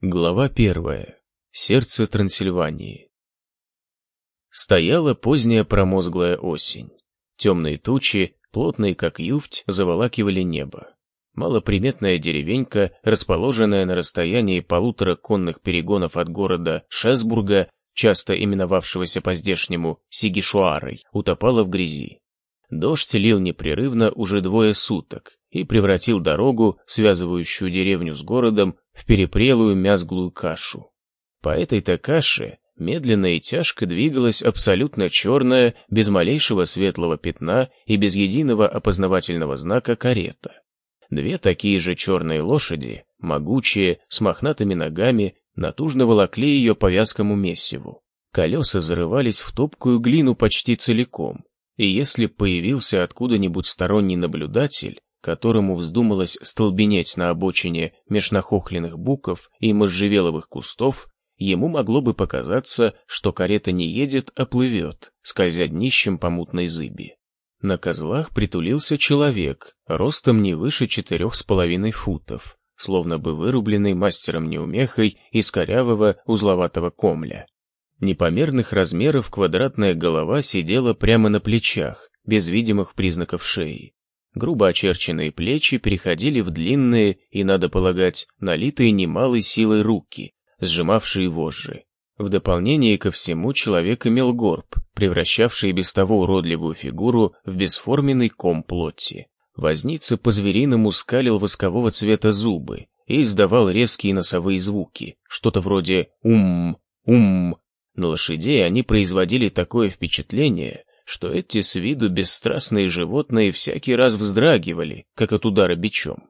Глава первая. Сердце Трансильвании. Стояла поздняя промозглая осень. Темные тучи, плотные как юфть, заволакивали небо. Малоприметная деревенька, расположенная на расстоянии полутора конных перегонов от города Шесбурга, часто именовавшегося по-здешнему Сигишуарой, утопала в грязи. Дождь лил непрерывно уже двое суток и превратил дорогу, связывающую деревню с городом, в перепрелую мязглую кашу. По этой-то каше медленно и тяжко двигалась абсолютно черная, без малейшего светлого пятна и без единого опознавательного знака карета. Две такие же черные лошади, могучие, с мохнатыми ногами, натужно волокли ее по вязкому месиву. Колеса зарывались в топкую глину почти целиком, и если появился откуда-нибудь сторонний наблюдатель, которому вздумалось столбенеть на обочине межнахохленных буков и можжевеловых кустов, ему могло бы показаться, что карета не едет, а плывет, скользя днищем по мутной зыби. На козлах притулился человек, ростом не выше четырех с половиной футов, словно бы вырубленный мастером-неумехой из корявого узловатого комля. Непомерных размеров квадратная голова сидела прямо на плечах, без видимых признаков шеи. Грубо очерченные плечи переходили в длинные и, надо полагать, налитые немалой силой руки, сжимавшие вожжи. В дополнение ко всему человек имел горб, превращавший без того уродливую фигуру в бесформенный ком плоти. Возница по-звериному скалил воскового цвета зубы и издавал резкие носовые звуки, что-то вроде «ум», «ум», на лошадей они производили такое впечатление, что эти с виду бесстрастные животные всякий раз вздрагивали, как от удара бичом.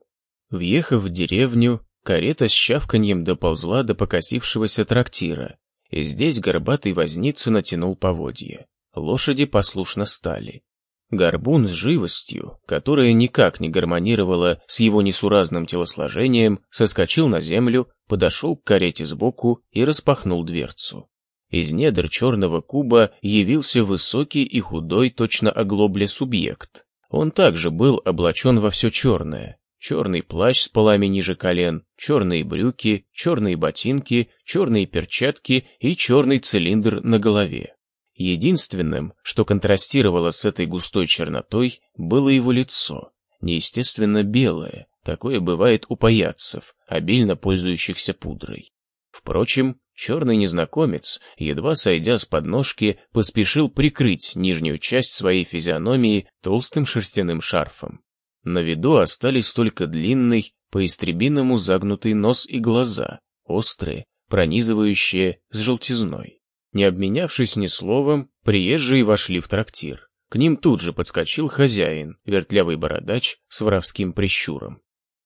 Въехав в деревню, карета с щавканьем доползла до покосившегося трактира, и здесь горбатый возница натянул поводья. Лошади послушно стали. Горбун с живостью, которая никак не гармонировала с его несуразным телосложением, соскочил на землю, подошел к карете сбоку и распахнул дверцу. Из недр черного куба явился высокий и худой, точно оглобле субъект. Он также был облачен во все черное. Черный плащ с полами ниже колен, черные брюки, черные ботинки, черные перчатки и черный цилиндр на голове. Единственным, что контрастировало с этой густой чернотой, было его лицо, неестественно белое, какое бывает у паяцев, обильно пользующихся пудрой. Впрочем, Черный незнакомец, едва сойдя с подножки, поспешил прикрыть нижнюю часть своей физиономии толстым шерстяным шарфом. На виду остались только длинный, по-истребиному загнутый нос и глаза, острые, пронизывающие с желтизной. Не обменявшись ни словом, приезжие вошли в трактир. К ним тут же подскочил хозяин, вертлявый бородач с воровским прищуром.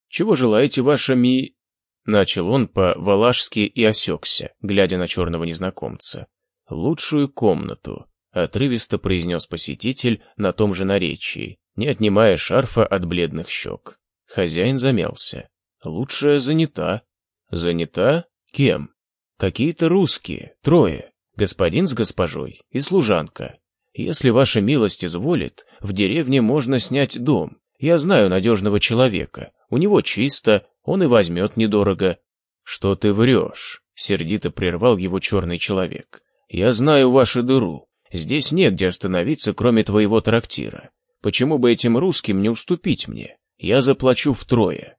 «Чего желаете, ваша ми...» Начал он по-валашски и осекся, глядя на черного незнакомца. «Лучшую комнату», — отрывисто произнес посетитель на том же наречии, не отнимая шарфа от бледных щек. Хозяин замялся. «Лучшая занята». «Занята? Кем?» «Какие-то русские, трое, господин с госпожой и служанка. Если ваша милость изволит, в деревне можно снять дом. Я знаю надежного человека, у него чисто, он и возьмет недорого. Что ты врешь? Сердито прервал его черный человек. Я знаю вашу дыру. Здесь негде остановиться, кроме твоего трактира. Почему бы этим русским не уступить мне? Я заплачу втрое.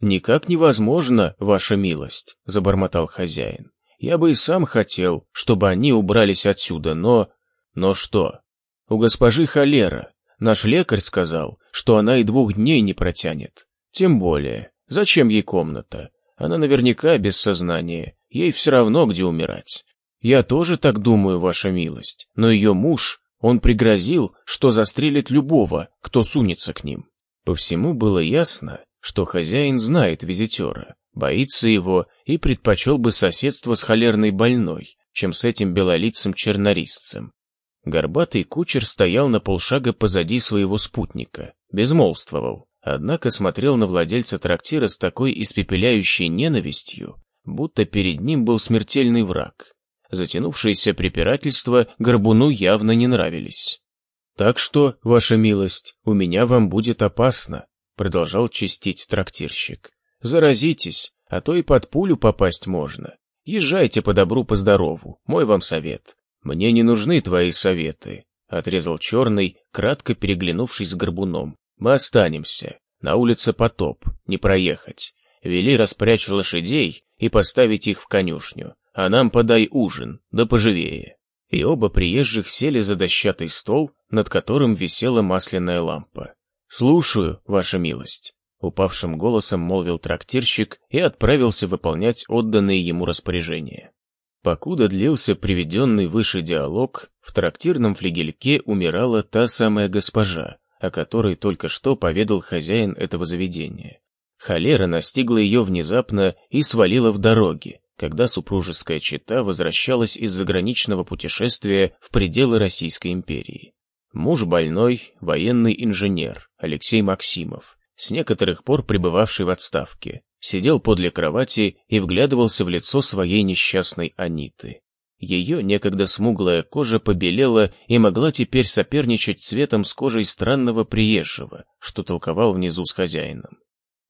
Никак невозможно, ваша милость, забормотал хозяин. Я бы и сам хотел, чтобы они убрались отсюда, но... Но что? У госпожи холера. Наш лекарь сказал, что она и двух дней не протянет. Тем более, Зачем ей комната? Она наверняка без сознания, ей все равно, где умирать. Я тоже так думаю, ваша милость, но ее муж, он пригрозил, что застрелит любого, кто сунется к ним. По всему было ясно, что хозяин знает визитера, боится его и предпочел бы соседство с холерной больной, чем с этим белолицым чернорисцем. Горбатый кучер стоял на полшага позади своего спутника, безмолвствовал, однако смотрел на владельца трактира с такой испепеляющей ненавистью, будто перед ним был смертельный враг. Затянувшиеся препирательства Горбуну явно не нравились. «Так что, ваша милость, у меня вам будет опасно», — продолжал чистить трактирщик. «Заразитесь, а то и под пулю попасть можно. Езжайте по добру, по здорову, мой вам совет. Мне не нужны твои советы, отрезал черный, кратко переглянувшись с горбуном. Мы останемся. На улице потоп, не проехать. Вели распрячь лошадей и поставить их в конюшню. А нам подай ужин, да поживее. И оба приезжих сели за дощатый стол, над которым висела масляная лампа. «Слушаю, ваша милость», — упавшим голосом молвил трактирщик и отправился выполнять отданные ему распоряжения. Покуда длился приведенный выше диалог, в трактирном флигельке умирала та самая госпожа, о которой только что поведал хозяин этого заведения. Холера настигла ее внезапно и свалила в дороге, когда супружеская чета возвращалась из заграничного путешествия в пределы Российской империи. Муж больной, военный инженер Алексей Максимов, с некоторых пор пребывавший в отставке, сидел подле кровати и вглядывался в лицо своей несчастной Аниты. Ее некогда смуглая кожа побелела и могла теперь соперничать цветом с кожей странного приезжего, что толковал внизу с хозяином.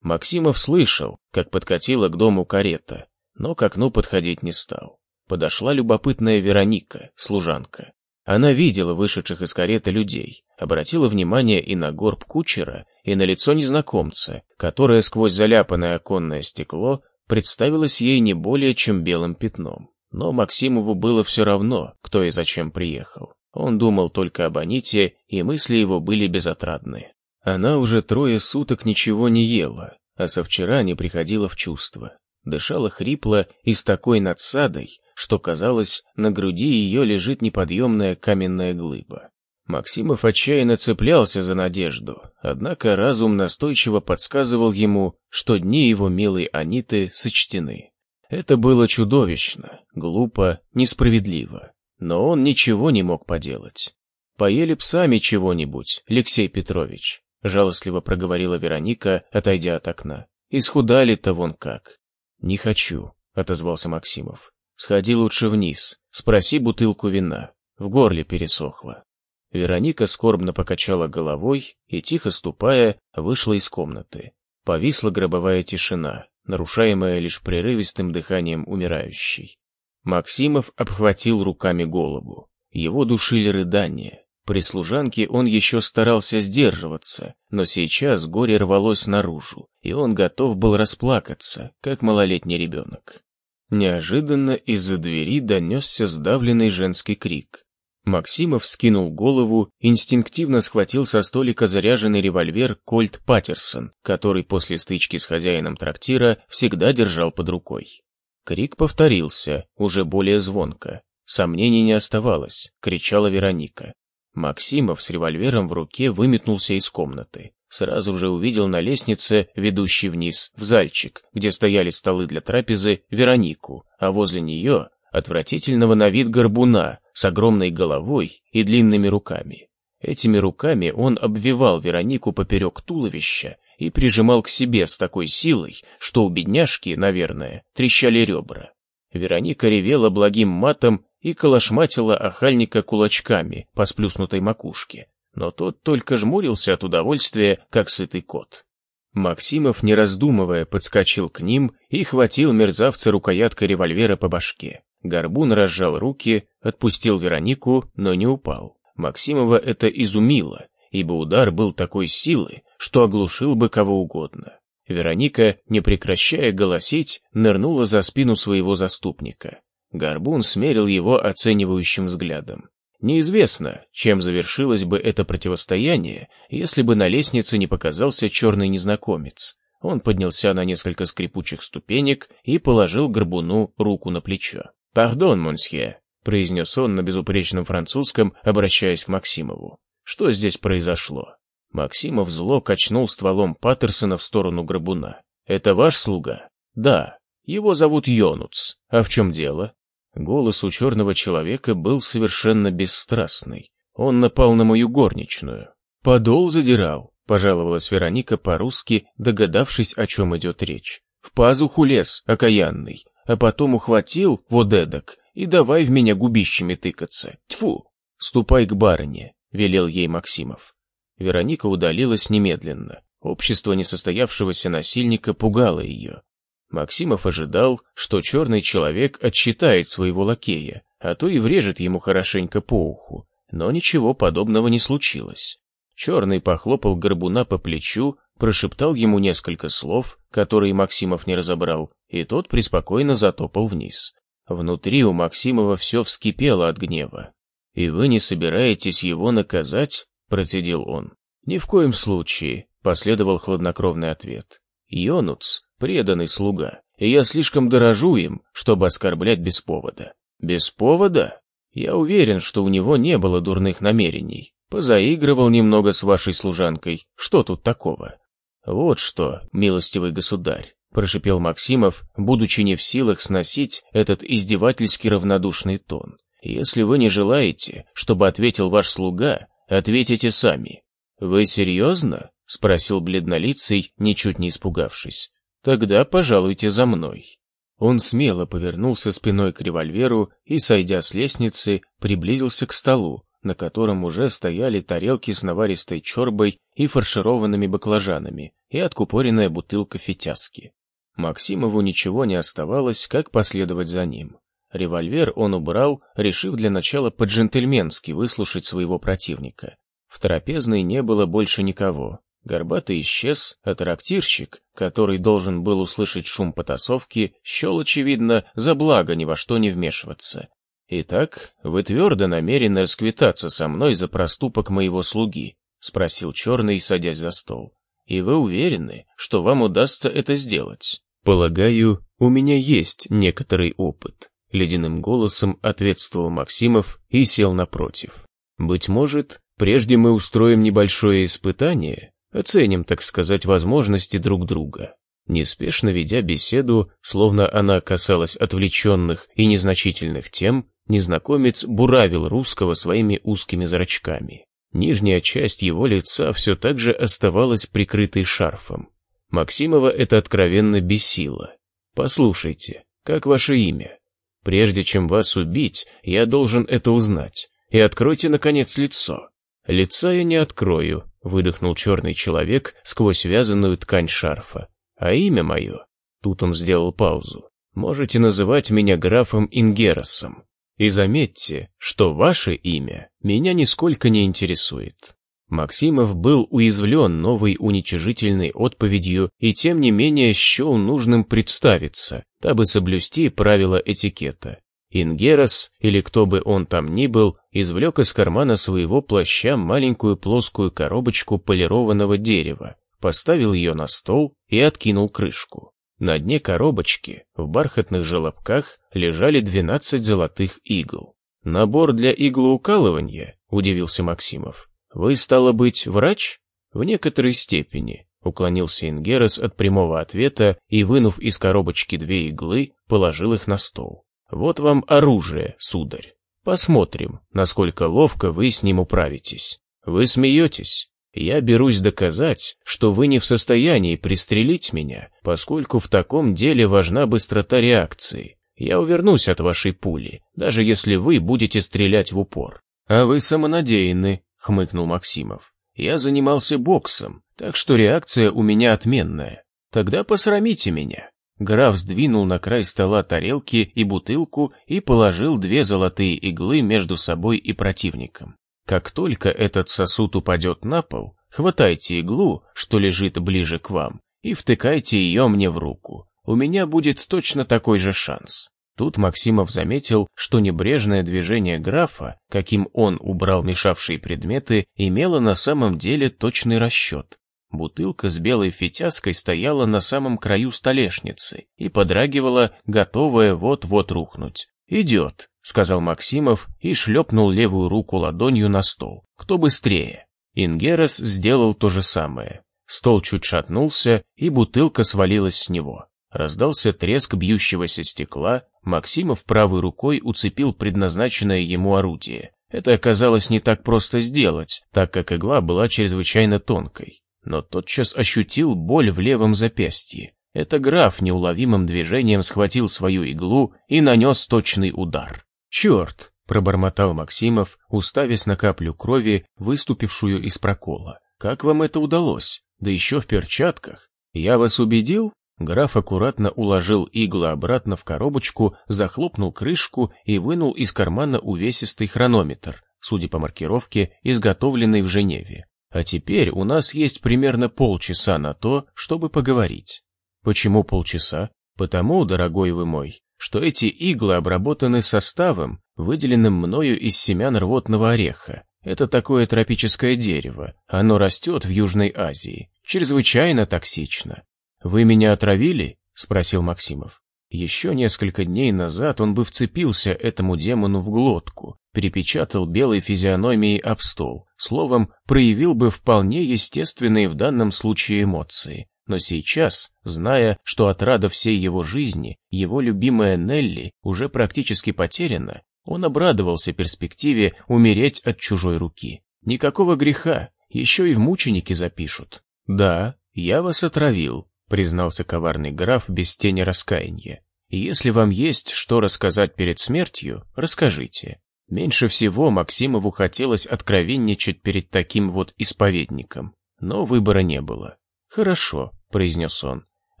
Максимов слышал, как подкатила к дому карета, но к окну подходить не стал. Подошла любопытная Вероника, служанка. Она видела вышедших из кареты людей, обратила внимание и на горб кучера, и на лицо незнакомца, которое сквозь заляпанное оконное стекло представилось ей не более чем белым пятном. Но Максимову было все равно, кто и зачем приехал. Он думал только об Аните, и мысли его были безотрадные. Она уже трое суток ничего не ела, а со вчера не приходила в чувство. Дышала хрипло и с такой надсадой, что казалось, на груди ее лежит неподъемная каменная глыба. Максимов отчаянно цеплялся за надежду, однако разум настойчиво подсказывал ему, что дни его милой Аниты сочтены. Это было чудовищно, глупо, несправедливо. Но он ничего не мог поделать. «Поели б сами чего-нибудь, Алексей Петрович», — жалостливо проговорила Вероника, отойдя от окна. «Исхудали-то вон как». «Не хочу», — отозвался Максимов. «Сходи лучше вниз, спроси бутылку вина. В горле пересохло». Вероника скорбно покачала головой и, тихо ступая, вышла из комнаты. Повисла гробовая тишина, нарушаемая лишь прерывистым дыханием умирающей. Максимов обхватил руками голову. Его душили рыдания. При служанке он еще старался сдерживаться, но сейчас горе рвалось наружу, и он готов был расплакаться, как малолетний ребенок. Неожиданно из-за двери донесся сдавленный женский крик. Максимов скинул голову, инстинктивно схватил со столика заряженный револьвер Кольт Паттерсон, который после стычки с хозяином трактира всегда держал под рукой. Крик повторился, уже более звонко. Сомнений не оставалось, кричала Вероника. Максимов с револьвером в руке выметнулся из комнаты. Сразу же увидел на лестнице, ведущей вниз, в зальчик, где стояли столы для трапезы, Веронику, а возле нее отвратительного на вид горбуна с огромной головой и длинными руками. Этими руками он обвивал Веронику поперек туловища и прижимал к себе с такой силой, что у бедняжки, наверное, трещали ребра. Вероника ревела благим матом и колошматила охальника кулачками по сплюснутой макушке, но тот только жмурился от удовольствия, как сытый кот. Максимов, не раздумывая, подскочил к ним и хватил мерзавца рукояткой револьвера по башке. Горбун разжал руки, отпустил Веронику, но не упал. Максимова это изумило, ибо удар был такой силы, что оглушил бы кого угодно. Вероника, не прекращая голосить, нырнула за спину своего заступника. Горбун смерил его оценивающим взглядом. Неизвестно, чем завершилось бы это противостояние, если бы на лестнице не показался черный незнакомец. Он поднялся на несколько скрипучих ступенек и положил Горбуну руку на плечо. «Пардон, монсье», — произнес он на безупречном французском, обращаясь к Максимову. «Что здесь произошло?» Максимов зло качнул стволом Паттерсона в сторону Грабуна. «Это ваш слуга?» «Да. Его зовут Йонуц. А в чем дело?» Голос у черного человека был совершенно бесстрастный. Он напал на мою горничную. «Подол задирал», — пожаловалась Вероника по-русски, догадавшись, о чем идет речь. «В пазуху лез, окаянный а потом ухватил вот эдак и давай в меня губищами тыкаться. Тьфу! Ступай к барыне, велел ей Максимов. Вероника удалилась немедленно. Общество несостоявшегося насильника пугало ее. Максимов ожидал, что черный человек отчитает своего лакея, а то и врежет ему хорошенько по уху, но ничего подобного не случилось. Черный похлопал горбуна по плечу, прошептал ему несколько слов, которые Максимов не разобрал, и тот преспокойно затопал вниз. Внутри у Максимова все вскипело от гнева. «И вы не собираетесь его наказать?» – процедил он. «Ни в коем случае», – последовал хладнокровный ответ. «Йонуц – преданный слуга, и я слишком дорожу им, чтобы оскорблять без повода». «Без повода?» Я уверен, что у него не было дурных намерений. Позаигрывал немного с вашей служанкой. Что тут такого? Вот что, милостивый государь, прошипел Максимов, будучи не в силах сносить этот издевательски равнодушный тон. Если вы не желаете, чтобы ответил ваш слуга, ответите сами. Вы серьезно? спросил бледнолицый, ничуть не испугавшись. Тогда пожалуйте за мной. Он смело повернулся спиной к револьверу и, сойдя с лестницы, приблизился к столу, на котором уже стояли тарелки с наваристой чорбой и фаршированными баклажанами и откупоренная бутылка фитяски. Максимову ничего не оставалось, как последовать за ним. Револьвер он убрал, решив для начала по-джентльменски выслушать своего противника. В трапезной не было больше никого. Горбатый исчез, а трактирщик, который должен был услышать шум потасовки, счел, очевидно, за благо ни во что не вмешиваться. «Итак, вы твердо намерены расквитаться со мной за проступок моего слуги?» — спросил Черный, садясь за стол. «И вы уверены, что вам удастся это сделать?» «Полагаю, у меня есть некоторый опыт», — ледяным голосом ответствовал Максимов и сел напротив. «Быть может, прежде мы устроим небольшое испытание, оценим, так сказать, возможности друг друга». Неспешно ведя беседу, словно она касалась отвлеченных и незначительных тем, Незнакомец буравил русского своими узкими зрачками. Нижняя часть его лица все так же оставалась прикрытой шарфом. Максимова это откровенно бесило. «Послушайте, как ваше имя? Прежде чем вас убить, я должен это узнать. И откройте, наконец, лицо». «Лица я не открою», — выдохнул черный человек сквозь вязаную ткань шарфа. «А имя мое?» Тут он сделал паузу. «Можете называть меня графом Ингеросом. И заметьте, что ваше имя меня нисколько не интересует. Максимов был уязвлен новой уничижительной отповедью и тем не менее счел нужным представиться, дабы соблюсти правила этикета. Ингерос, или кто бы он там ни был, извлек из кармана своего плаща маленькую плоскую коробочку полированного дерева, поставил ее на стол и откинул крышку. На дне коробочки в бархатных желобках лежали 12 золотых игл. «Набор для иглоукалывания?» – удивился Максимов. «Вы, стало быть, врач?» «В некоторой степени», – уклонился Ингерес от прямого ответа и, вынув из коробочки две иглы, положил их на стол. «Вот вам оружие, сударь. Посмотрим, насколько ловко вы с ним управитесь. Вы смеетесь?» Я берусь доказать, что вы не в состоянии пристрелить меня, поскольку в таком деле важна быстрота реакции. Я увернусь от вашей пули, даже если вы будете стрелять в упор. А вы самонадеянны, хмыкнул Максимов. Я занимался боксом, так что реакция у меня отменная. Тогда посрамите меня. Граф сдвинул на край стола тарелки и бутылку и положил две золотые иглы между собой и противником. Как только этот сосуд упадет на пол, хватайте иглу, что лежит ближе к вам, и втыкайте ее мне в руку. У меня будет точно такой же шанс. Тут Максимов заметил, что небрежное движение графа, каким он убрал мешавшие предметы, имело на самом деле точный расчет. Бутылка с белой фитяской стояла на самом краю столешницы и подрагивала, готовая вот-вот рухнуть. «Идет», — сказал Максимов и шлепнул левую руку ладонью на стол. «Кто быстрее?» Ингерес сделал то же самое. Стол чуть шатнулся, и бутылка свалилась с него. Раздался треск бьющегося стекла, Максимов правой рукой уцепил предназначенное ему орудие. Это оказалось не так просто сделать, так как игла была чрезвычайно тонкой. Но тотчас ощутил боль в левом запястье. Это граф неуловимым движением схватил свою иглу и нанес точный удар. «Черт!» — пробормотал Максимов, уставясь на каплю крови, выступившую из прокола. «Как вам это удалось? Да еще в перчатках. Я вас убедил?» Граф аккуратно уложил иглы обратно в коробочку, захлопнул крышку и вынул из кармана увесистый хронометр, судя по маркировке, изготовленный в Женеве. А теперь у нас есть примерно полчаса на то, чтобы поговорить. Почему полчаса? Потому, дорогой вы мой, что эти иглы обработаны составом, выделенным мною из семян рвотного ореха. Это такое тропическое дерево, оно растет в Южной Азии, чрезвычайно токсично. «Вы меня отравили?» — спросил Максимов. Еще несколько дней назад он бы вцепился этому демону в глотку, перепечатал белой физиономией об стол, словом, проявил бы вполне естественные в данном случае эмоции. Но сейчас, зная, что отрада всей его жизни, его любимая Нелли уже практически потеряна, он обрадовался перспективе умереть от чужой руки. Никакого греха, еще и в мученики запишут. «Да, я вас отравил», — признался коварный граф без тени раскаяния. «Если вам есть что рассказать перед смертью, расскажите». Меньше всего Максимову хотелось откровенничать перед таким вот исповедником, но выбора не было. «Хорошо», — произнес он, —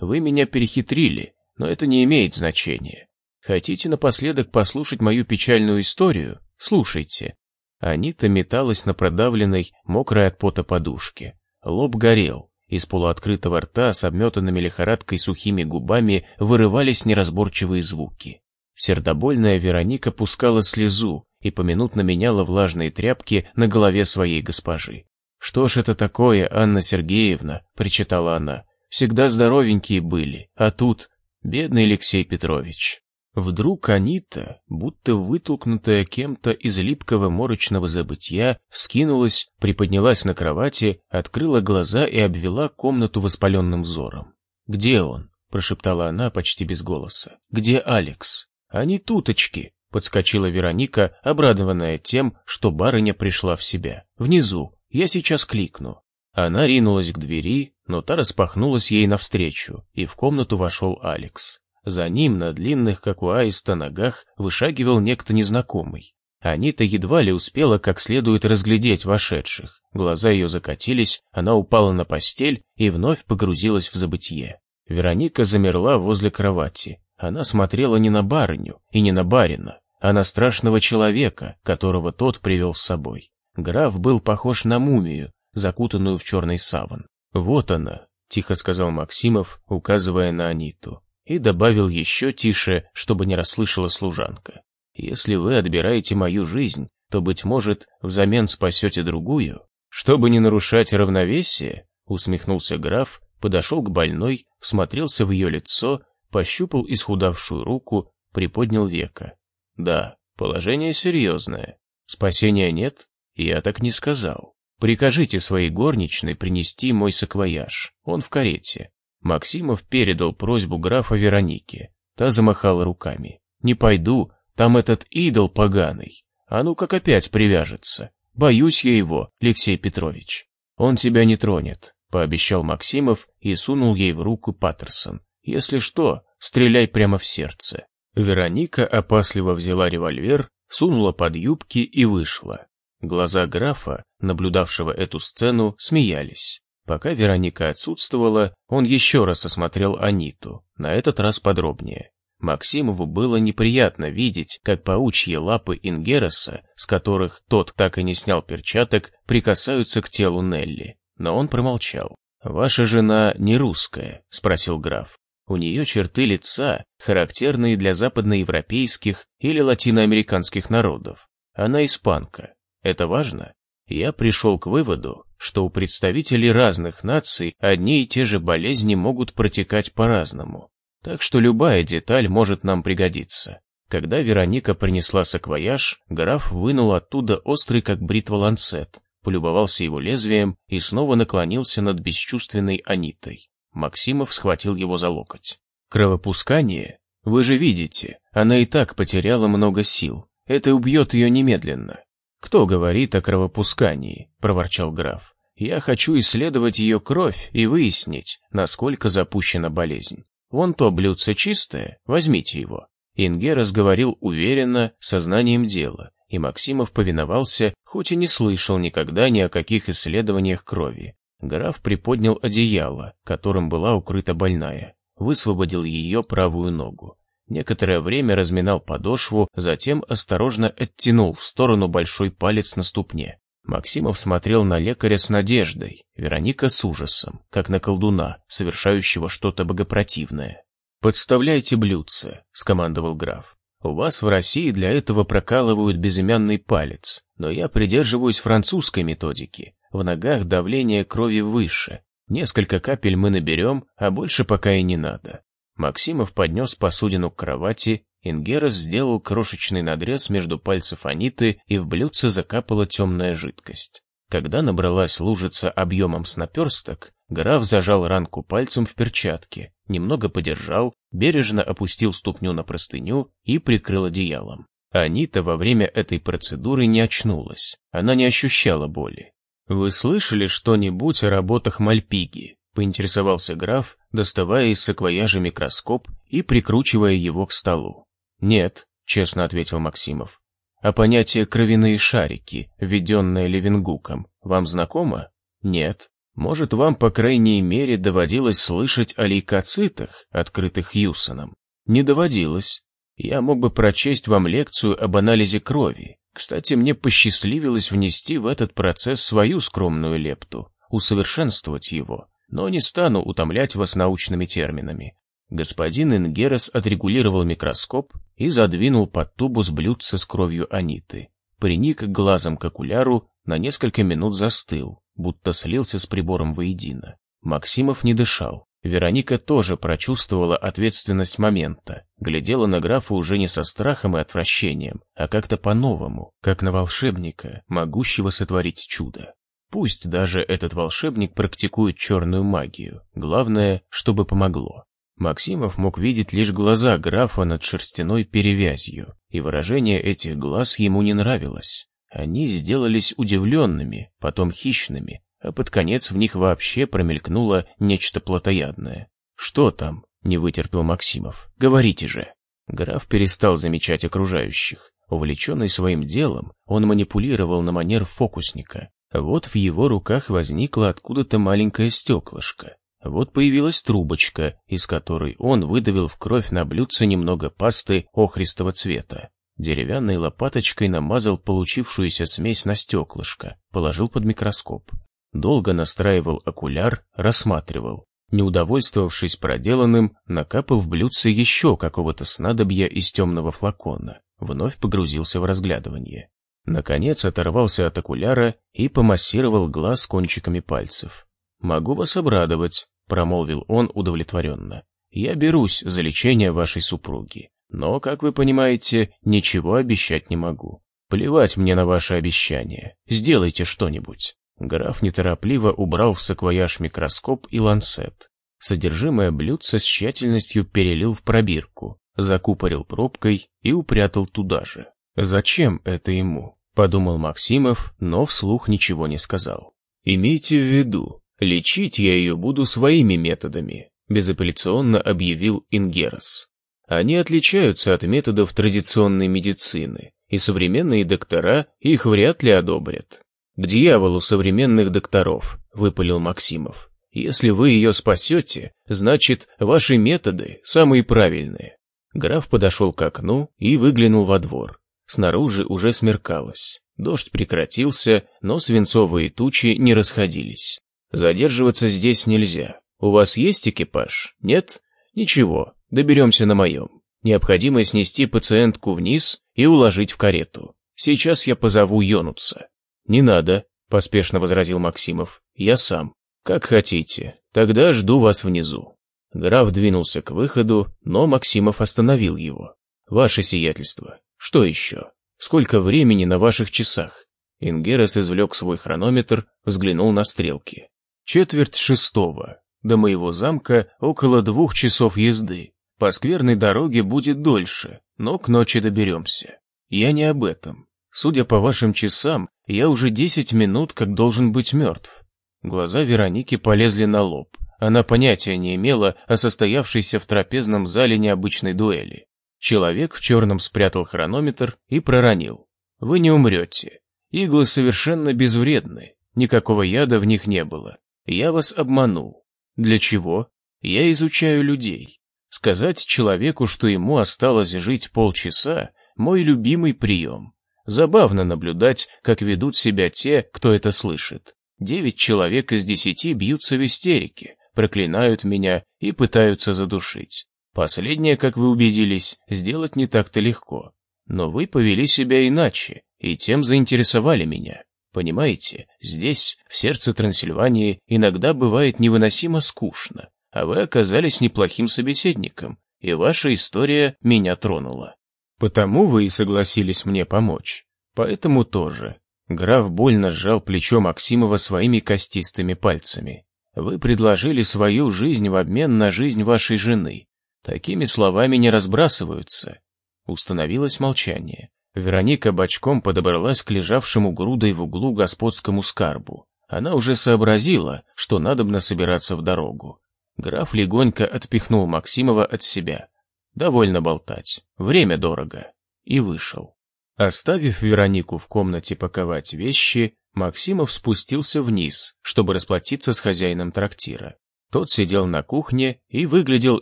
«вы меня перехитрили, но это не имеет значения. Хотите напоследок послушать мою печальную историю? Слушайте». Анита металась на продавленной, мокрой от пота подушке. Лоб горел. Из полуоткрытого рта с обметанными лихорадкой сухими губами вырывались неразборчивые звуки. Сердобольная Вероника пускала слезу и поминутно меняла влажные тряпки на голове своей госпожи. «Что ж это такое, Анна Сергеевна?» — причитала она. «Всегда здоровенькие были, а тут...» Бедный Алексей Петрович. Вдруг Анита, будто вытолкнутая кем-то из липкого морочного забытья, вскинулась, приподнялась на кровати, открыла глаза и обвела комнату воспаленным взором. «Где он?» — прошептала она почти без голоса. «Где Алекс?» «Они туточки!» — подскочила Вероника, обрадованная тем, что барыня пришла в себя. «Внизу! Я сейчас кликну!» Она ринулась к двери, но та распахнулась ей навстречу, и в комнату вошел Алекс. За ним на длинных, как у аиста, ногах вышагивал некто незнакомый. Анита едва ли успела как следует разглядеть вошедших. Глаза ее закатились, она упала на постель и вновь погрузилась в забытье. Вероника замерла возле кровати. Она смотрела не на барыню и не на барина, а на страшного человека, которого тот привел с собой. Граф был похож на мумию, закутанную в черный саван. «Вот она», — тихо сказал Максимов, указывая на Аниту и добавил еще тише, чтобы не расслышала служанка. «Если вы отбираете мою жизнь, то, быть может, взамен спасете другую? Чтобы не нарушать равновесие?» усмехнулся граф, подошел к больной, всмотрелся в ее лицо, пощупал исхудавшую руку, приподнял века. «Да, положение серьезное. Спасения нет? Я так не сказал. Прикажите своей горничной принести мой саквояж, он в карете. Максимов передал просьбу графа Веронике. Та замахала руками. «Не пойду, там этот идол поганый. А ну как опять привяжется. Боюсь я его, Алексей Петрович. Он тебя не тронет», — пообещал Максимов и сунул ей в руку Паттерсон. «Если что, стреляй прямо в сердце». Вероника опасливо взяла револьвер, сунула под юбки и вышла. Глаза графа, наблюдавшего эту сцену, смеялись. Пока Вероника отсутствовала, он еще раз осмотрел Аниту, на этот раз подробнее. Максимову было неприятно видеть, как паучьи лапы Ингероса, с которых тот так и не снял перчаток, прикасаются к телу Нелли. Но он промолчал. «Ваша жена не русская?» — спросил граф. «У нее черты лица, характерные для западноевропейских или латиноамериканских народов. Она испанка. Это важно?» Я пришел к выводу, что у представителей разных наций одни и те же болезни могут протекать по-разному. Так что любая деталь может нам пригодиться. Когда Вероника принесла саквояж, граф вынул оттуда острый как бритва ланцет, полюбовался его лезвием и снова наклонился над бесчувственной Анитой. Максимов схватил его за локоть. «Кровопускание? Вы же видите, она и так потеряла много сил. Это убьет ее немедленно. «Кто говорит о кровопускании?» – проворчал граф. «Я хочу исследовать ее кровь и выяснить, насколько запущена болезнь. Вон то блюдце чистое, возьмите его». Инге разговорил уверенно, сознанием дела, и Максимов повиновался, хоть и не слышал никогда ни о каких исследованиях крови. Граф приподнял одеяло, которым была укрыта больная. высвободил ее правую ногу. Некоторое время разминал подошву, затем осторожно оттянул в сторону большой палец на ступне. Максимов смотрел на лекаря с надеждой, Вероника с ужасом, как на колдуна, совершающего что-то богопротивное. «Подставляйте блюдце», — скомандовал граф. «У вас в России для этого прокалывают безымянный палец, но я придерживаюсь французской методики. В ногах давление крови выше. Несколько капель мы наберем, а больше пока и не надо. Максимов поднес посудину к кровати, Ингерас сделал крошечный надрез между пальцев Аниты, и в блюдце закапала темная жидкость. Когда набралась лужица объемом с наперсток, граф зажал ранку пальцем в перчатке, немного подержал, бережно опустил ступню на простыню и прикрыл одеялом. Анита во время этой процедуры не очнулась, она не ощущала боли. «Вы слышали что-нибудь о работах Мальпиги?» — поинтересовался граф, доставая из саквояжа микроскоп и прикручивая его к столу. «Нет», — честно ответил Максимов. «А понятие «кровяные шарики», введенное Левенгуком, вам знакомо?» «Нет. Может, вам, по крайней мере, доводилось слышать о лейкоцитах, открытых Юсоном?» «Не доводилось. Я мог бы прочесть вам лекцию об анализе крови. Кстати, мне посчастливилось внести в этот процесс свою скромную лепту, усовершенствовать его но не стану утомлять вас научными терминами. Господин Ингерес отрегулировал микроскоп и задвинул под тубус блюдце с кровью Аниты. Приник глазом к окуляру, на несколько минут застыл, будто слился с прибором воедино. Максимов не дышал. Вероника тоже прочувствовала ответственность момента, глядела на графа уже не со страхом и отвращением, а как-то по-новому, как на волшебника, могущего сотворить чудо. Пусть даже этот волшебник практикует черную магию, главное, чтобы помогло. Максимов мог видеть лишь глаза графа над шерстяной перевязью, и выражение этих глаз ему не нравилось. Они сделались удивленными, потом хищными, а под конец в них вообще промелькнуло нечто плотоядное. «Что там?» — не вытерпел Максимов. «Говорите же!» Граф перестал замечать окружающих. Увлеченный своим делом, он манипулировал на манер фокусника, вот в его руках возникло откуда-то маленькое стеклышко. Вот появилась трубочка, из которой он выдавил в кровь на блюдце немного пасты охристого цвета. Деревянной лопаточкой намазал получившуюся смесь на стеклышко, положил под микроскоп. Долго настраивал окуляр, рассматривал. Не удовольствовавшись проделанным, накапал в блюдце еще какого-то снадобья из темного флакона. Вновь погрузился в разглядывание. Наконец оторвался от окуляра и помассировал глаз кончиками пальцев. «Могу вас обрадовать», — промолвил он удовлетворенно. «Я берусь за лечение вашей супруги, но, как вы понимаете, ничего обещать не могу. Плевать мне на ваши обещания. Сделайте что-нибудь». Граф неторопливо убрал в саквояж микроскоп и ланцет. Содержимое блюдца с тщательностью перелил в пробирку, закупорил пробкой и упрятал туда же. «Зачем это ему?» — подумал Максимов, но вслух ничего не сказал. «Имейте в виду, лечить я ее буду своими методами», — безапелляционно объявил Ингерас. «Они отличаются от методов традиционной медицины, и современные доктора их вряд ли одобрят». «К дьяволу современных докторов», — выпалил Максимов. «Если вы ее спасете, значит, ваши методы самые правильные». Граф подошел к окну и выглянул во двор. Снаружи уже смеркалось. Дождь прекратился, но свинцовые тучи не расходились. Задерживаться здесь нельзя. У вас есть экипаж? Нет? Ничего, доберемся на моем. Необходимо снести пациентку вниз и уложить в карету. Сейчас я позову Йонуца. Не надо, поспешно возразил Максимов. Я сам. Как хотите. Тогда жду вас внизу. Граф двинулся к выходу, но Максимов остановил его. Ваше сиятельство, что еще? Сколько времени на ваших часах? Ингерес извлек свой хронометр, взглянул на стрелки. Четверть шестого. До моего замка около двух часов езды. По скверной дороге будет дольше, но к ночи доберемся. Я не об этом. Судя по вашим часам, я уже десять минут как должен быть мертв. Глаза Вероники полезли на лоб. Она понятия не имела о состоявшейся в трапезном зале необычной дуэли. Человек в черном спрятал хронометр и проронил. «Вы не умрете. Иглы совершенно безвредны. Никакого яда в них не было. Я вас обманул. Для чего? Я изучаю людей. Сказать человеку, что ему осталось жить полчаса, мой любимый прием. Забавно наблюдать, как ведут себя те, кто это слышит. Девять человек из десяти бьются в истерике, проклинают меня и пытаются задушить. Последнее, как вы убедились, сделать не так-то легко. Но вы повели себя иначе, и тем заинтересовали меня. Понимаете, здесь, в сердце Трансильвании, иногда бывает невыносимо скучно, а вы оказались неплохим собеседником, и ваша история меня тронула. Потому вы и согласились мне помочь. Поэтому тоже. Граф больно сжал плечо Максимова своими костистыми пальцами. Вы предложили свою жизнь в обмен на жизнь вашей жены. Такими словами не разбрасываются. Установилось молчание. Вероника бочком подобралась к лежавшему грудой в углу господскому скарбу. Она уже сообразила, что надобно собираться в дорогу. Граф легонько отпихнул Максимова от себя. Довольно болтать. Время дорого. И вышел. Оставив Веронику в комнате паковать вещи, Максимов спустился вниз, чтобы расплатиться с хозяином трактира. Тот сидел на кухне и выглядел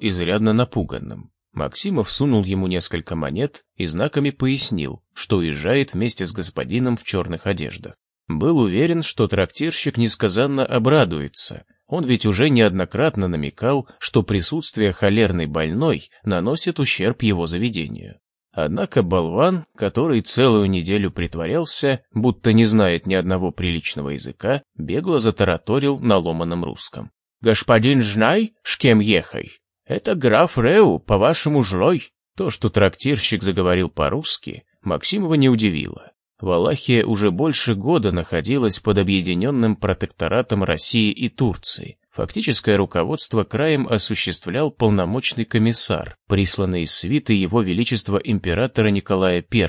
изрядно напуганным. Максимов сунул ему несколько монет и знаками пояснил, что уезжает вместе с господином в черных одеждах. Был уверен, что трактирщик несказанно обрадуется, он ведь уже неоднократно намекал, что присутствие холерной больной наносит ущерб его заведению. Однако болван, который целую неделю притворялся, будто не знает ни одного приличного языка, бегло затараторил на ломаном русском. «Господин Жнай, с кем ехай? Это граф Реу, по-вашему, жлой?» То, что трактирщик заговорил по-русски, Максимова не удивило. Валахия уже больше года находилась под объединенным протекторатом России и Турции. Фактическое руководство краем осуществлял полномочный комиссар, присланный из свиты его величества императора Николая I,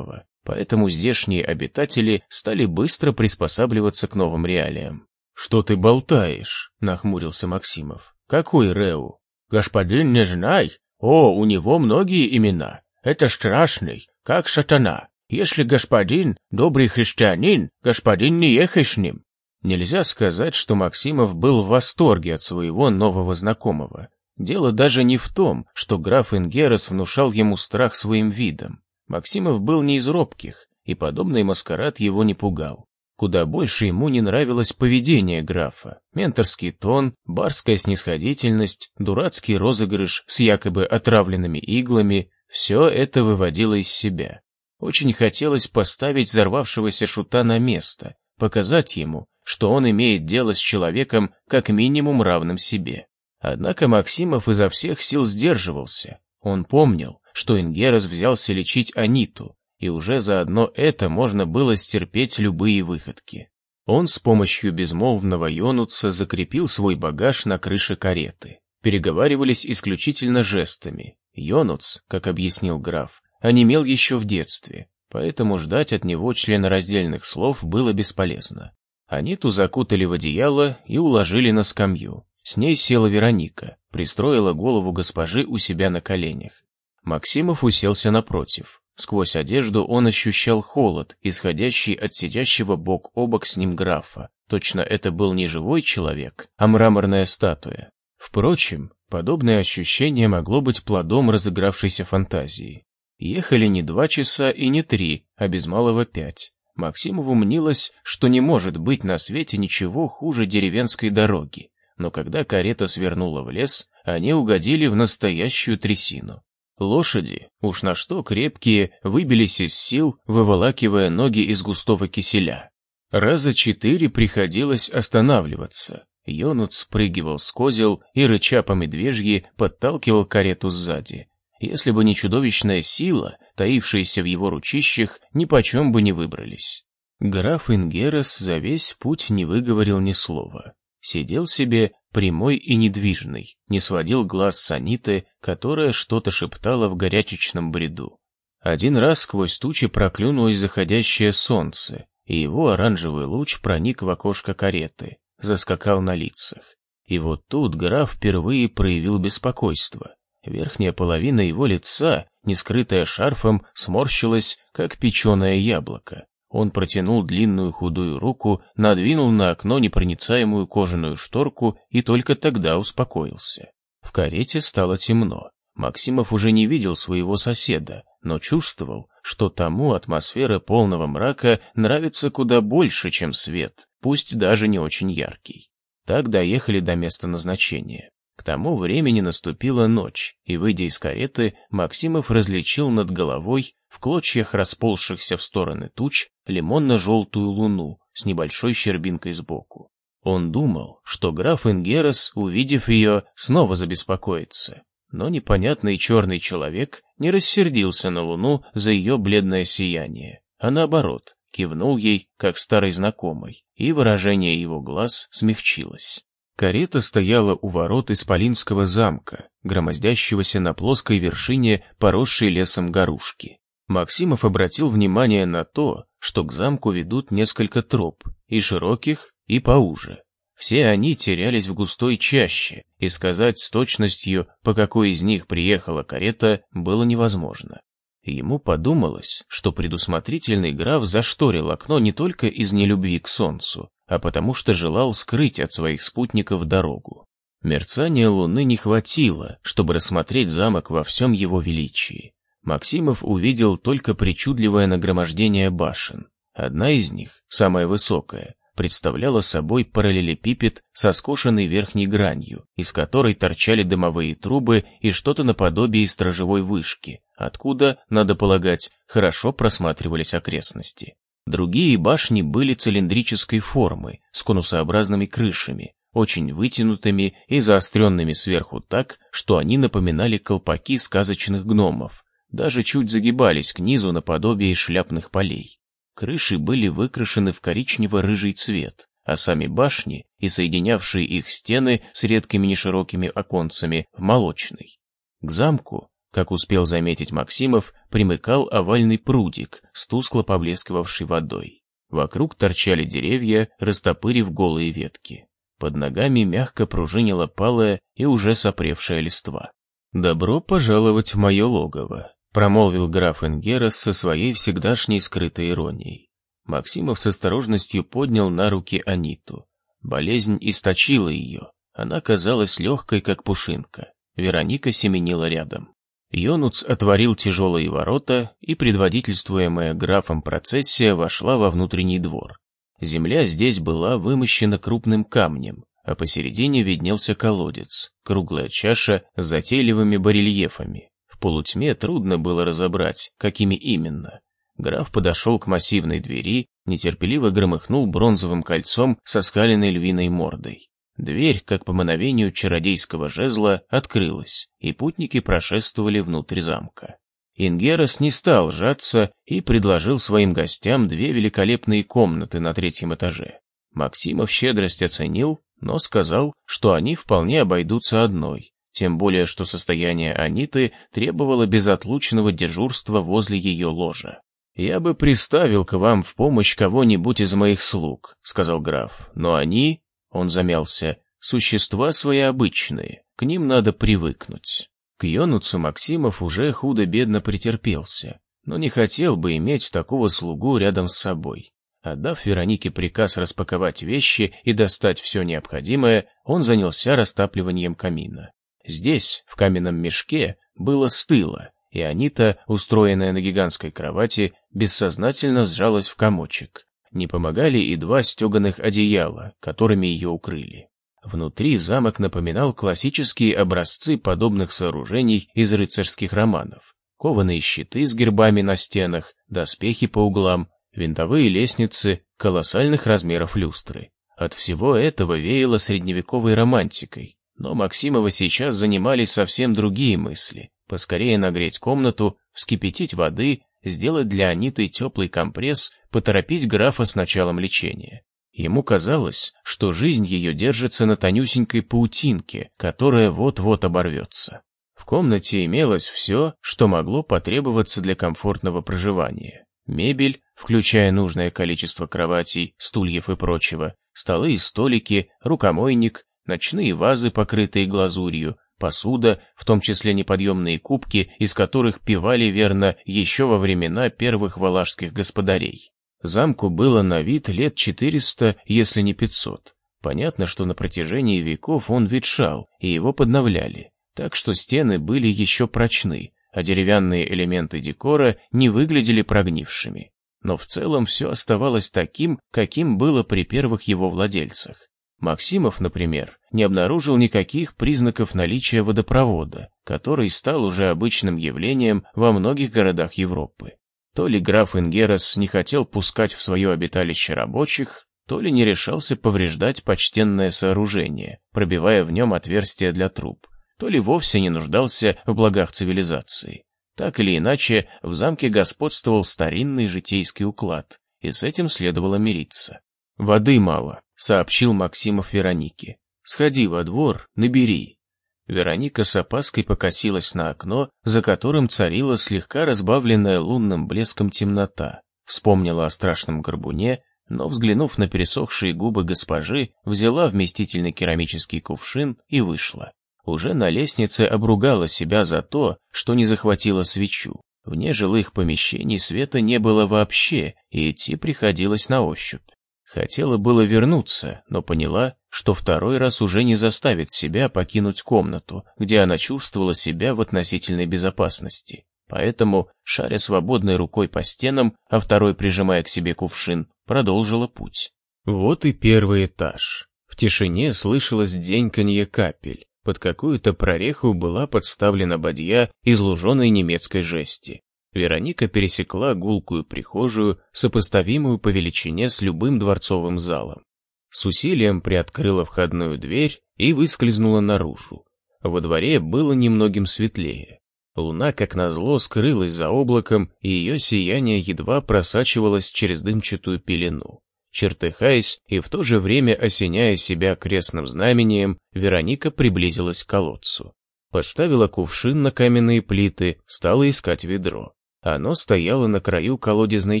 поэтому здешние обитатели стали быстро приспосабливаться к новым реалиям. «Что ты болтаешь?» — нахмурился Максимов. «Какой Реу?» «Господин не знай? О, у него многие имена. Это страшный, как сатана. Если господин добрый христианин, господин не ехай с ним. Нельзя сказать, что Максимов был в восторге от своего нового знакомого. Дело даже не в том, что граф Ингерес внушал ему страх своим видом. Максимов был не из робких, и подобный маскарад его не пугал. Куда больше ему не нравилось поведение графа. Менторский тон, барская снисходительность, дурацкий розыгрыш с якобы отравленными иглами — все это выводило из себя. Очень хотелось поставить взорвавшегося шута на место, показать ему, что он имеет дело с человеком как минимум равным себе. Однако Максимов изо всех сил сдерживался. Он помнил, что Ингерас взялся лечить Аниту, и уже заодно это можно было стерпеть любые выходки. Он с помощью безмолвного Йонуца закрепил свой багаж на крыше кареты. Переговаривались исключительно жестами. Йонуц, как объяснил граф, онемел еще в детстве, поэтому ждать от него членораздельных слов было бесполезно. Аниту закутали в одеяло и уложили на скамью. С ней села Вероника, пристроила голову госпожи у себя на коленях. Максимов уселся напротив. Сквозь одежду он ощущал холод, исходящий от сидящего бок о бок с ним графа. Точно это был не живой человек, а мраморная статуя. Впрочем, подобное ощущение могло быть плодом разыгравшейся фантазии. Ехали не два часа и не три, а без малого пять. Максимову мнилось, что не может быть на свете ничего хуже деревенской дороги. Но когда карета свернула в лес, они угодили в настоящую трясину. Лошади, уж на что крепкие, выбились из сил, выволакивая ноги из густого киселя. Раза четыре приходилось останавливаться. Йонут спрыгивал с козел и, рыча по медвежьи, подталкивал карету сзади. Если бы не чудовищная сила, таившаяся в его ручищах, ни почем бы не выбрались. Граф Ингерес за весь путь не выговорил ни слова. Сидел себе прямой и недвижный, не сводил глаз с Аниты, которая что-то шептала в горячечном бреду. Один раз сквозь тучи проклюнулось заходящее солнце, и его оранжевый луч проник в окошко кареты, заскакал на лицах. И вот тут граф впервые проявил беспокойство. Верхняя половина его лица, не скрытая шарфом, сморщилась, как печеное яблоко. Он протянул длинную худую руку, надвинул на окно непроницаемую кожаную шторку и только тогда успокоился. В карете стало темно. Максимов уже не видел своего соседа, но чувствовал, что тому атмосфера полного мрака нравится куда больше, чем свет, пусть даже не очень яркий. Так доехали до места назначения. К тому времени наступила ночь, и, выйдя из кареты, Максимов различил над головой, в клочьях расползшихся в стороны туч, лимонно-желтую луну с небольшой щербинкой сбоку. Он думал, что граф Ингерос, увидев ее, снова забеспокоится. Но непонятный черный человек не рассердился на луну за ее бледное сияние, а наоборот, кивнул ей, как старый знакомый, и выражение его глаз смягчилось. Карета стояла у ворот Исполинского замка, громоздящегося на плоской вершине, поросшей лесом горушки. Максимов обратил внимание на то, что к замку ведут несколько троп, и широких, и поуже. Все они терялись в густой чаще, и сказать с точностью, по какой из них приехала карета, было невозможно. Ему подумалось, что предусмотрительный граф зашторил окно не только из нелюбви к солнцу, а потому что желал скрыть от своих спутников дорогу. Мерцания луны не хватило, чтобы рассмотреть замок во всем его величии. Максимов увидел только причудливое нагромождение башен. Одна из них, самая высокая, представляла собой параллелепипед со скошенной верхней гранью, из которой торчали дымовые трубы и что-то наподобие стражевой вышки, откуда, надо полагать, хорошо просматривались окрестности. Другие башни были цилиндрической формы, с конусообразными крышами, очень вытянутыми и заостренными сверху так, что они напоминали колпаки сказочных гномов, даже чуть загибались к низу наподобие шляпных полей. Крыши были выкрашены в коричнево-рыжий цвет, а сами башни и соединявшие их стены с редкими неширокими оконцами в молочный. К замку, как успел заметить Максимов, примыкал овальный прудик с тускло поблескивавшей водой. Вокруг торчали деревья, растопырив голые ветки. Под ногами мягко пружинила палая и уже сопревшая листва. «Добро пожаловать в мое логово», промолвил граф Энгерас со своей всегдашней скрытой иронией. Максимов с осторожностью поднял на руки Аниту. Болезнь источила ее. Она казалась легкой, как пушинка. Вероника семенила рядом. Йонуц отворил тяжелые ворота, и предводительствуемая графом процессия вошла во внутренний двор. Земля здесь была вымощена крупным камнем, а посередине виднелся колодец, круглая чаша с затейливыми барельефами. Полутьме трудно было разобрать, какими именно. Граф подошел к массивной двери, нетерпеливо громыхнул бронзовым кольцом со скаленной львиной мордой. Дверь, как по мановению чародейского жезла, открылась, и путники прошествовали внутрь замка. Ингерос не стал сжаться и предложил своим гостям две великолепные комнаты на третьем этаже. Максимов щедрость оценил, но сказал, что они вполне обойдутся одной, тем более что состояние Аниты требовало безотлучного дежурства возле ее ложа. «Я бы приставил к вам в помощь кого-нибудь из моих слуг», — сказал граф, — «но они...» — он замялся. «Существа своеобычные, к ним надо привыкнуть». К Йонуцу Максимов уже худо-бедно претерпелся, но не хотел бы иметь такого слугу рядом с собой. Отдав Веронике приказ распаковать вещи и достать все необходимое, он занялся растапливанием камина. Здесь, в каменном мешке, было стыло, и Анита, устроенная на гигантской кровати, бессознательно сжалась в комочек. Не помогали и два стеганых одеяла, которыми ее укрыли. Внутри замок напоминал классические образцы подобных сооружений из рыцарских романов. Кованые щиты с гербами на стенах, доспехи по углам, винтовые лестницы, колоссальных размеров люстры. От всего этого веяло средневековой романтикой, но Максимова сейчас занимали совсем другие мысли. Поскорее нагреть комнату, вскипятить воды, сделать для Аниты теплый компресс, поторопить графа с началом лечения. Ему казалось, что жизнь ее держится на тонюсенькой паутинке, которая вот-вот оборвется. В комнате имелось все, что могло потребоваться для комфортного проживания. Мебель, включая нужное количество кроватей, стульев и прочего, столы и столики, рукомойник, ночные вазы, покрытые глазурью, посуда, в том числе неподъемные кубки, из которых пивали верно еще во времена первых валашских господарей. Замку было на вид лет 400, если не 500. Понятно, что на протяжении веков он ветшал, и его подновляли. так что стены были еще прочны, а деревянные элементы декора не выглядели прогнившими. Но в целом все оставалось таким, каким было при первых его владельцах. Максимов, например, не обнаружил никаких признаков наличия водопровода, который стал уже обычным явлением во многих городах Европы. То ли граф Ингерас не хотел пускать в свое обиталище рабочих, то ли не решался повреждать почтенное сооружение, пробивая в нем отверстия для труб, то ли вовсе не нуждался в благах цивилизации. Так или иначе, в замке господствовал старинный житейский уклад, и с этим следовало мириться. «Воды мало», — сообщил Максимов Веронике. «Сходи во двор, набери». Вероника с опаской покосилась на окно, за которым царила слегка разбавленная лунным блеском темнота. Вспомнила о страшном горбуне, но, взглянув на пересохшие губы госпожи, взяла вместительный керамический кувшин и вышла. Уже на лестнице обругала себя за то, что не захватила свечу. Вне жилых помещений света не было вообще, и идти приходилось на ощупь. Хотела было вернуться, но поняла, что второй раз уже не заставит себя покинуть комнату, где она чувствовала себя в относительной безопасности. Поэтому, шаря свободной рукой по стенам, а второй прижимая к себе кувшин, продолжила путь. Вот и первый этаж. В тишине слышалось деньканье капель. Под какую-то прореху была подставлена бадья из луженой немецкой жести. Вероника пересекла гулкую прихожую, сопоставимую по величине с любым дворцовым залом. С усилием приоткрыла входную дверь и выскользнула наружу. Во дворе было немногим светлее. Луна, как назло, скрылась за облаком, и ее сияние едва просачивалось через дымчатую пелену. Чертыхаясь и в то же время осеняя себя крестным знамением, Вероника приблизилась к колодцу. Поставила кувшин на каменные плиты, стала искать ведро. Оно стояло на краю колодезной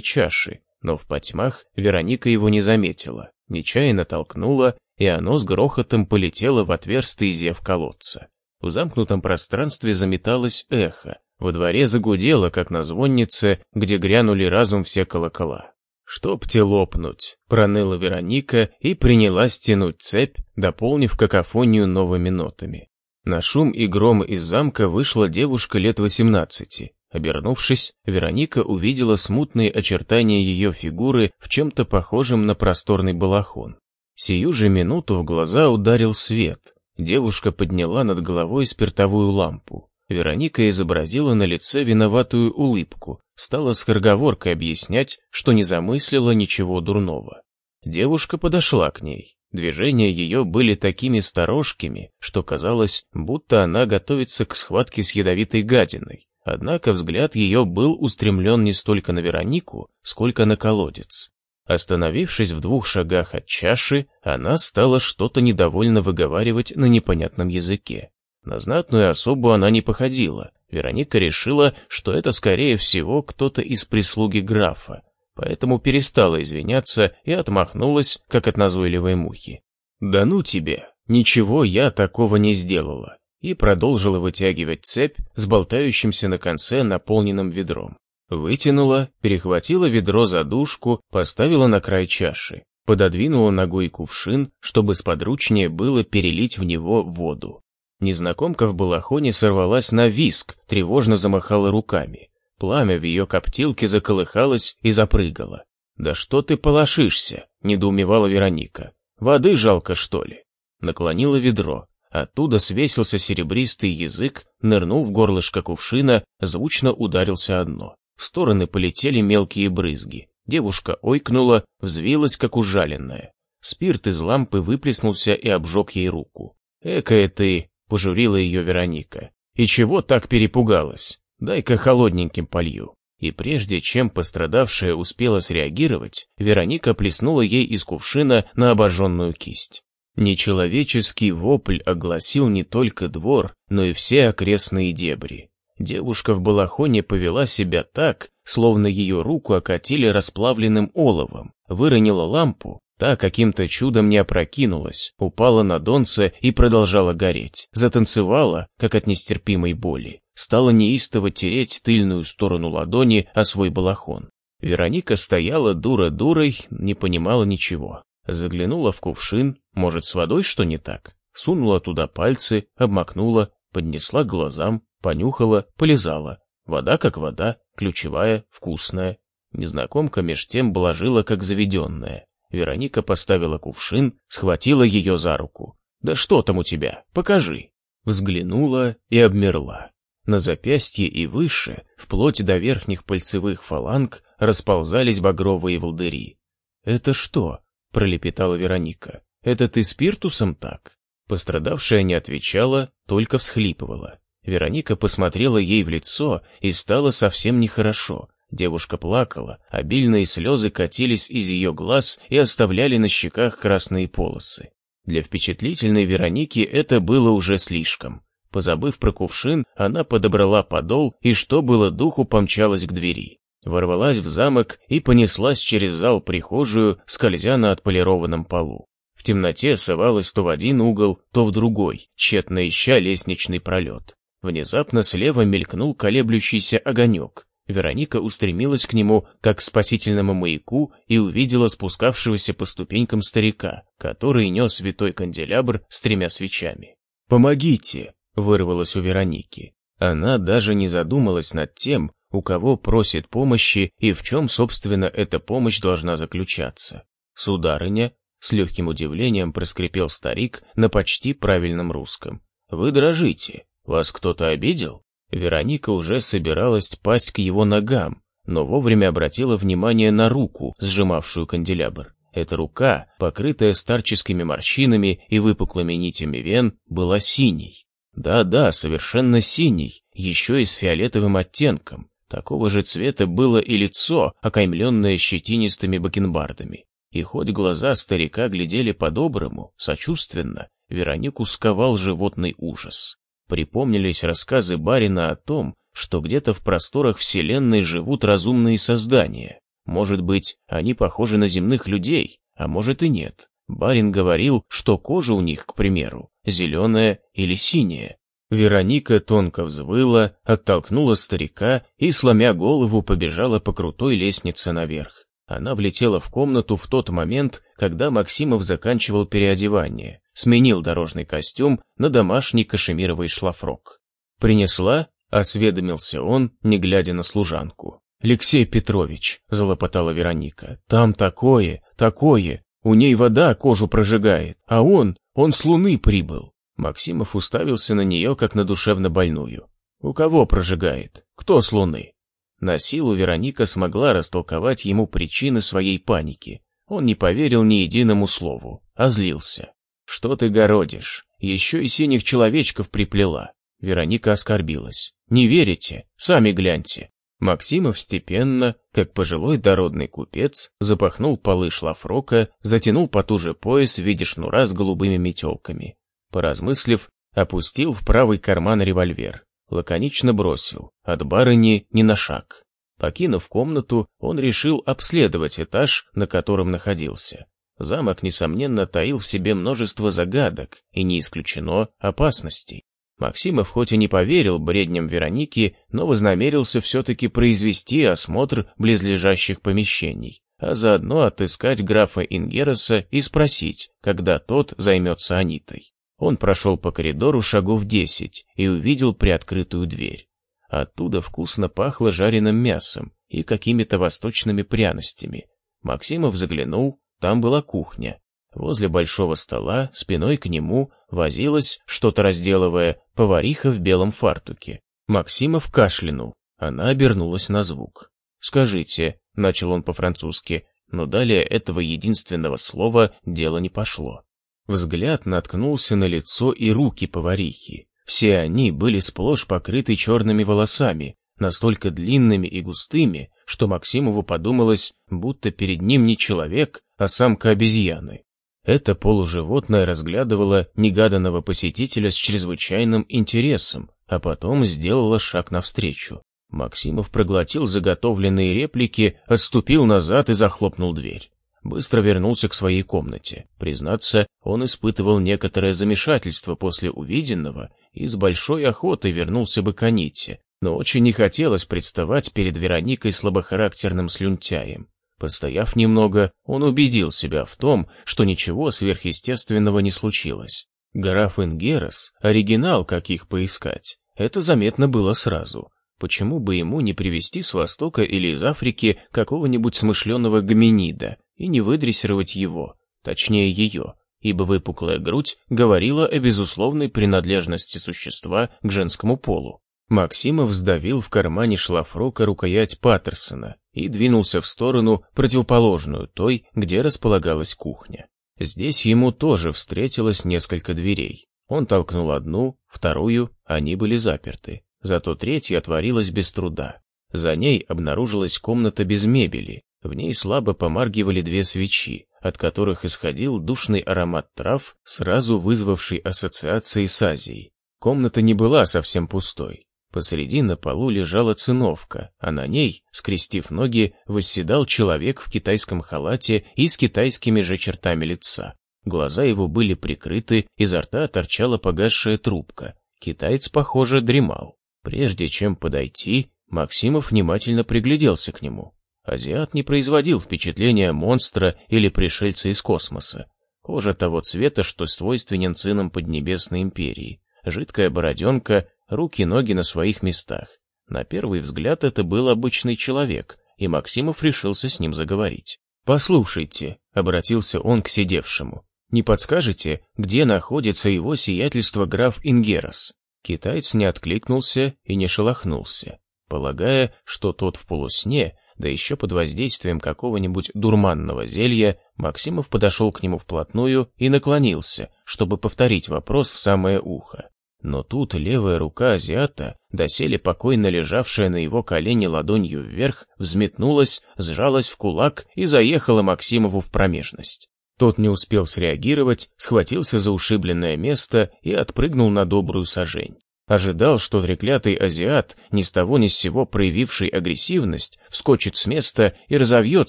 чаши, но в потьмах Вероника его не заметила, нечаянно толкнула, и оно с грохотом полетело в отверстый зев колодца. В замкнутом пространстве заметалось эхо, во дворе загудело, как на звоннице, где грянули разум все колокола. «Чтоб те лопнуть!» — проныла Вероника и принялась тянуть цепь, дополнив какофонию новыми нотами. На шум и гром из замка вышла девушка лет восемнадцати. Обернувшись, Вероника увидела смутные очертания ее фигуры в чем-то похожем на просторный балахон. Сию же минуту в глаза ударил свет. Девушка подняла над головой спиртовую лампу. Вероника изобразила на лице виноватую улыбку, стала с скороговоркой объяснять, что не замыслила ничего дурного. Девушка подошла к ней. Движения ее были такими сторожкими, что казалось, будто она готовится к схватке с ядовитой гадиной. Однако взгляд ее был устремлен не столько на Веронику, сколько на колодец. Остановившись в двух шагах от чаши, она стала что-то недовольно выговаривать на непонятном языке. На знатную особу она не походила. Вероника решила, что это, скорее всего, кто-то из прислуги графа, поэтому перестала извиняться и отмахнулась, как от назойливой мухи. «Да ну тебе! Ничего я такого не сделала!» И продолжила вытягивать цепь с болтающимся на конце наполненным ведром. Вытянула, перехватила ведро за дужку, поставила на край чаши, пододвинула ногой кувшин, чтобы сподручнее было перелить в него воду. Незнакомка в балахоне сорвалась на виск, тревожно замахала руками. Пламя в ее коптилке заколыхалось и запрыгало. «Да что ты полошишься?» — недоумевала Вероника. «Воды жалко, что ли?» Наклонила ведро. Оттуда свесился серебристый язык, нырнул в горлышко кувшина, звучно ударился одно. В стороны полетели мелкие брызги. Девушка ойкнула, взвилась, как ужаленная. Спирт из лампы выплеснулся и обжег ей руку. «Экая ты!» — пожурила ее Вероника. «И чего так перепугалась? Дай-ка холодненьким полью». И прежде чем пострадавшая успела среагировать, Вероника плеснула ей из кувшина на обожженную кисть. Нечеловеческий вопль огласил не только двор, но и все окрестные дебри. Девушка в балахоне повела себя так, словно ее руку окатили расплавленным оловом, выронила лампу, та каким-то чудом не опрокинулась, упала на донце и продолжала гореть, затанцевала, как от нестерпимой боли, стала неистово тереть тыльную сторону ладони о свой балахон. Вероника стояла дура дурой, не понимала ничего. Заглянула в кувшин, может, с водой что не так? Сунула туда пальцы, обмакнула поднесла к глазам, понюхала, полизала. Вода как вода, ключевая, вкусная. Незнакомка меж тем блажила, как заведенная. Вероника поставила кувшин, схватила ее за руку. «Да что там у тебя? Покажи!» Взглянула и обмерла. На запястье и выше, вплоть до верхних пальцевых фаланг, расползались багровые волдыри. «Это что?» — пролепетала Вероника. «Это ты спиртусом так?» Пострадавшая не отвечала, только всхлипывала. Вероника посмотрела ей в лицо и стало совсем нехорошо. Девушка плакала, обильные слезы катились из ее глаз и оставляли на щеках красные полосы. Для впечатлительной Вероники это было уже слишком. Позабыв про кувшин, она подобрала подол и, что было духу, помчалась к двери. Ворвалась в замок и понеслась через зал прихожую, скользя на отполированном полу. В темноте совалась то в один угол, то в другой, тщетно ища лестничный пролет. Внезапно слева мелькнул колеблющийся огонек. Вероника устремилась к нему, как к спасительному маяку, и увидела спускавшегося по ступенькам старика, который нес святой канделябр с тремя свечами. «Помогите!» — вырвалось у Вероники. Она даже не задумалась над тем, у кого просит помощи и в чем, собственно, эта помощь должна заключаться. «Сударыня», — с легким удивлением проскрипел старик на почти правильном русском, — «вы дрожите, «Вас кто-то обидел?» Вероника уже собиралась пасть к его ногам, но вовремя обратила внимание на руку, сжимавшую канделябр. Эта рука, покрытая старческими морщинами и выпуклыми нитями вен, была синей. Да-да, совершенно синей, еще и с фиолетовым оттенком. Такого же цвета было и лицо, окаймленное щетинистыми бакенбардами. И хоть глаза старика глядели по-доброму, сочувственно, Веронику сковал животный ужас. Припомнились рассказы барина о том, что где-то в просторах Вселенной живут разумные создания. Может быть, они похожи на земных людей, а может и нет. Барин говорил, что кожа у них, к примеру, зеленая или синяя. Вероника тонко взвыла, оттолкнула старика и, сломя голову, побежала по крутой лестнице наверх. Она влетела в комнату в тот момент, когда Максимов заканчивал переодевание, сменил дорожный костюм на домашний кашемировый шлафрок. «Принесла?» — осведомился он, не глядя на служанку. «Алексей Петрович», — залопотала Вероника, — «там такое, такое, у ней вода кожу прожигает, а он, он с луны прибыл». Максимов уставился на нее, как на душевно больную. «У кого прожигает? Кто с луны?» На силу Вероника смогла растолковать ему причины своей паники. Он не поверил ни единому слову, а злился. «Что ты городишь? Еще и синих человечков приплела». Вероника оскорбилась. «Не верите? Сами гляньте». Максимов степенно, как пожилой дородный купец, запахнул полы шлафрока, затянул потуже пояс в виде шнура с голубыми метелками. Поразмыслив, опустил в правый карман револьвер. Лаконично бросил, от барыни не на шаг. Покинув комнату, он решил обследовать этаж, на котором находился. Замок, несомненно, таил в себе множество загадок и, не исключено, опасностей. Максимов хоть и не поверил бредням Вероники, но вознамерился все-таки произвести осмотр близлежащих помещений, а заодно отыскать графа Ингероса и спросить, когда тот займется Анитой. Он прошел по коридору шагов десять и увидел приоткрытую дверь. Оттуда вкусно пахло жареным мясом и какими-то восточными пряностями. Максимов заглянул, там была кухня. Возле большого стола, спиной к нему, возилась, что-то разделывая, повариха в белом фартуке. Максимов кашлянул. Она обернулась на звук. «Скажите», — начал он по-французски, но далее этого единственного слова дело не пошло. Взгляд наткнулся на лицо и руки поварихи. Все они были сплошь покрыты черными волосами, настолько длинными и густыми, что Максимову подумалось, будто перед ним не человек, а самка обезьяны. Это полуживотное разглядывало негаданного посетителя с чрезвычайным интересом, а потом сделало шаг навстречу. Максимов проглотил заготовленные реплики, отступил назад и захлопнул дверь быстро вернулся к своей комнате. Признаться, он испытывал некоторое замешательство после увиденного и с большой охотой вернулся бы к Аните, но очень не хотелось представать перед Вероникой слабохарактерным слюнтяем. Постояв немного, он убедил себя в том, что ничего сверхъестественного не случилось. Граф Ингерос, оригинал, как их поискать, это заметно было сразу. Почему бы ему не привезти с Востока или из Африки какого-нибудь смышленого гоминида и не выдрессировать его, точнее ее, ибо выпуклая грудь говорила о безусловной принадлежности существа к женскому полу. Максимов сдавил в кармане шлафрока рукоять Паттерсона и двинулся в сторону, противоположную той, где располагалась кухня. Здесь ему тоже встретилось несколько дверей. Он толкнул одну, вторую, они были заперты. Зато третья отворилась без труда. За ней обнаружилась комната без мебели. В ней слабо помаргивали две свечи, от которых исходил душный аромат трав, сразу вызвавший ассоциации с Азией. Комната не была совсем пустой. Посреди на полу лежала циновка, а на ней, скрестив ноги, восседал человек в китайском халате и с китайскими же чертами лица. Глаза его были прикрыты, изо рта торчала погасшая трубка. Китаец, похоже, дремал. Прежде чем подойти, Максимов внимательно пригляделся к нему. Азиат не производил впечатления монстра или пришельца из космоса. Кожа того цвета, что свойственен цинам Поднебесной империи. Жидкая бороденка, руки-ноги на своих местах. На первый взгляд это был обычный человек, и Максимов решился с ним заговорить. «Послушайте», — обратился он к сидевшему, — «не подскажете, где находится его сиятельство граф Ингерос?» Китаец не откликнулся и не шелохнулся, полагая, что тот в полусне, да еще под воздействием какого-нибудь дурманного зелья, Максимов подошел к нему вплотную и наклонился, чтобы повторить вопрос в самое ухо. Но тут левая рука азиата, доселе покойно лежавшая на его колене ладонью вверх, взметнулась, сжалась в кулак и заехала Максимову в промежность. Тот не успел среагировать, схватился за ушибленное место и отпрыгнул на добрую сажень. Ожидал, что треклятый азиат, ни с того ни с сего проявивший агрессивность, вскочит с места и разовьет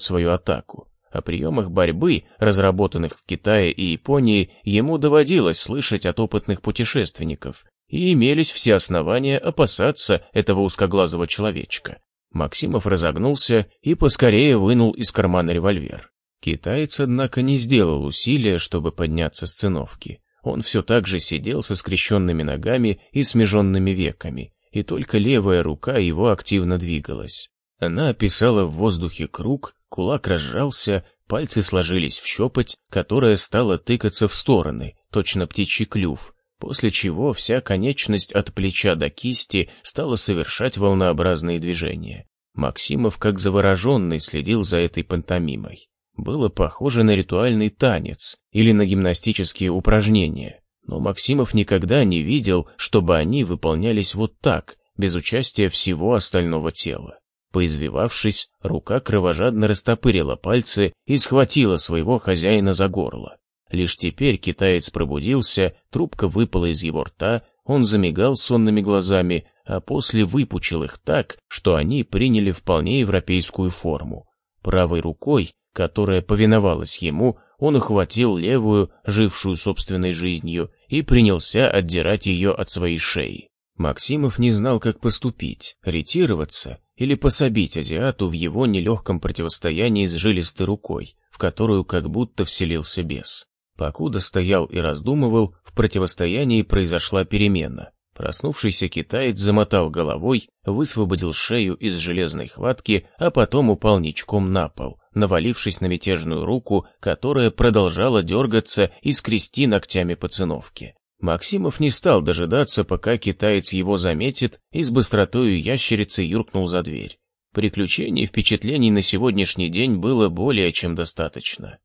свою атаку. О приемах борьбы, разработанных в Китае и Японии, ему доводилось слышать от опытных путешественников, и имелись все основания опасаться этого узкоглазого человечка. Максимов разогнулся и поскорее вынул из кармана револьвер. Китаец, однако, не сделал усилия, чтобы подняться с циновки. Он все так же сидел со скрещенными ногами и смеженными веками, и только левая рука его активно двигалась. Она описала в воздухе круг, Кулак разжался, пальцы сложились в щепоть, которая стала тыкаться в стороны, точно птичий клюв, после чего вся конечность от плеча до кисти стала совершать волнообразные движения. Максимов, как завороженный, следил за этой пантомимой. Было похоже на ритуальный танец или на гимнастические упражнения, но Максимов никогда не видел, чтобы они выполнялись вот так, без участия всего остального тела. Поизвивавшись, рука кровожадно растопырила пальцы и схватила своего хозяина за горло. Лишь теперь китаец пробудился, трубка выпала из его рта, он замигал сонными глазами, а после выпучил их так, что они приняли вполне европейскую форму. Правой рукой, которая повиновалась ему, он ухватил левую, жившую собственной жизнью, и принялся отдирать ее от своей шеи. Максимов не знал, как поступить, ретироваться или пособить азиату в его нелегком противостоянии с жилистой рукой, в которую как будто вселился бес. Покуда стоял и раздумывал, в противостоянии произошла перемена. Проснувшийся китаец замотал головой, высвободил шею из железной хватки, а потом упал ничком на пол, навалившись на мятежную руку, которая продолжала дергаться и скрести ногтями по циновке. Максимов не стал дожидаться, пока китаец его заметит, и с быстротою ящерицы юркнул за дверь. Приключений и впечатлений на сегодняшний день было более чем достаточно.